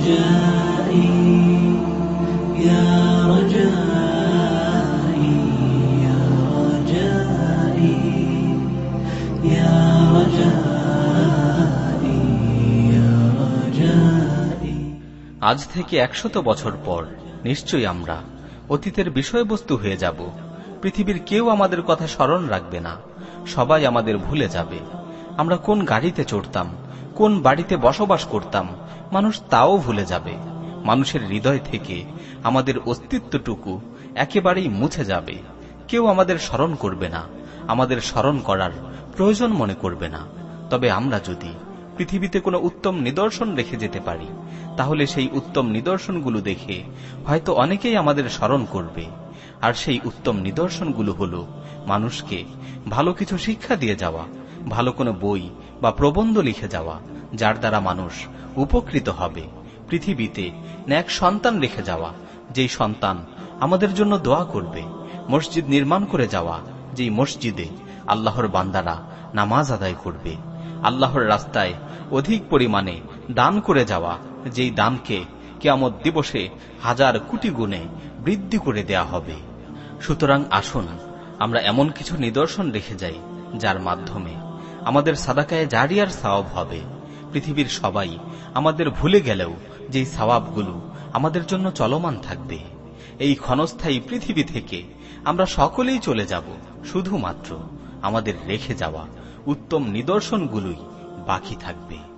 رجائي يا رجائي يا رجائي يا رجائي يا رجائي আজ থেকে একশত বছর পর নিশ্চয়ই আমরা অতীতের বিষয়বস্তু হয়ে যাব পৃথিবীর কেউ আমাদের কথা স্মরণ রাখবে না সবাই আমাদের ভুলে যাবে আমরা কোন গাড়িতে চড়তাম কোন বাড়িতে বসবাস করতাম মানুষ তাও ভুলে যাবে। মানুষের হৃদয় থেকে আমাদের অস্তিত্বটুকু একেবারেই মুছে যাবে। কেউ আমাদের স্মরণ করবে না। আমাদের স্মরণ করার প্রয়োজন মনে করবে না। তবে আমরা যদি পৃথিবীতে কোনো উত্তম নিদর্শন রেখে যেতে পারি, তাহলে সেই উত্তম নিদর্শনগুলো দেখে হয়তো অনেকেই আমাদের স্মরণ করবে। আর সেই উত্তম নিদর্শনগুলো হল মানুষকে ভালো কিছু শিক্ষা দিয়ে যাওয়া, ভালো কোনো বই বা প্রবন্ধ লিখে যাওয়া, যার দ্বারা মানুষ উপকৃত হবে। পৃথিবীতে ন্যাক সন্তান রেখে যাওয়া, যেই সন্তান আমাদের জন্য দোয়া করবে, মসজিদ নির্মাণ করে যাওয়া, যেই মসজিদে আল্লাহর বান্দারা নামাজ আদায় করবে। আল্লাহর রাস্তায় অধিক পরিমাণে দান করে যাওয়া, যেই দানকে কেয়ামত দিবসে হাজার কোটি গুণে বৃদ্ধি করে দেয়া হবে। সুতরাং আসুন আমরা এমন কিছু নিদর্শন রেখে যাই, যার মাধ্যমে আমাদের সাদাকায় জারিয়ার সওয়াব হবে। পৃথিবীর সবাই আমাদের ভুলে গেলেও যেই সওয়াবগুলো আমাদের জন্য চলমান থাকবে। এই ক্ষণস্থায়ী পৃথিবী থেকে আমরা সকলেই চলে যাব, শুধুমাত্র আমাদের রেখে যাওয়া উত্তম নিদর্শনগুলোই বাকি থাকবে।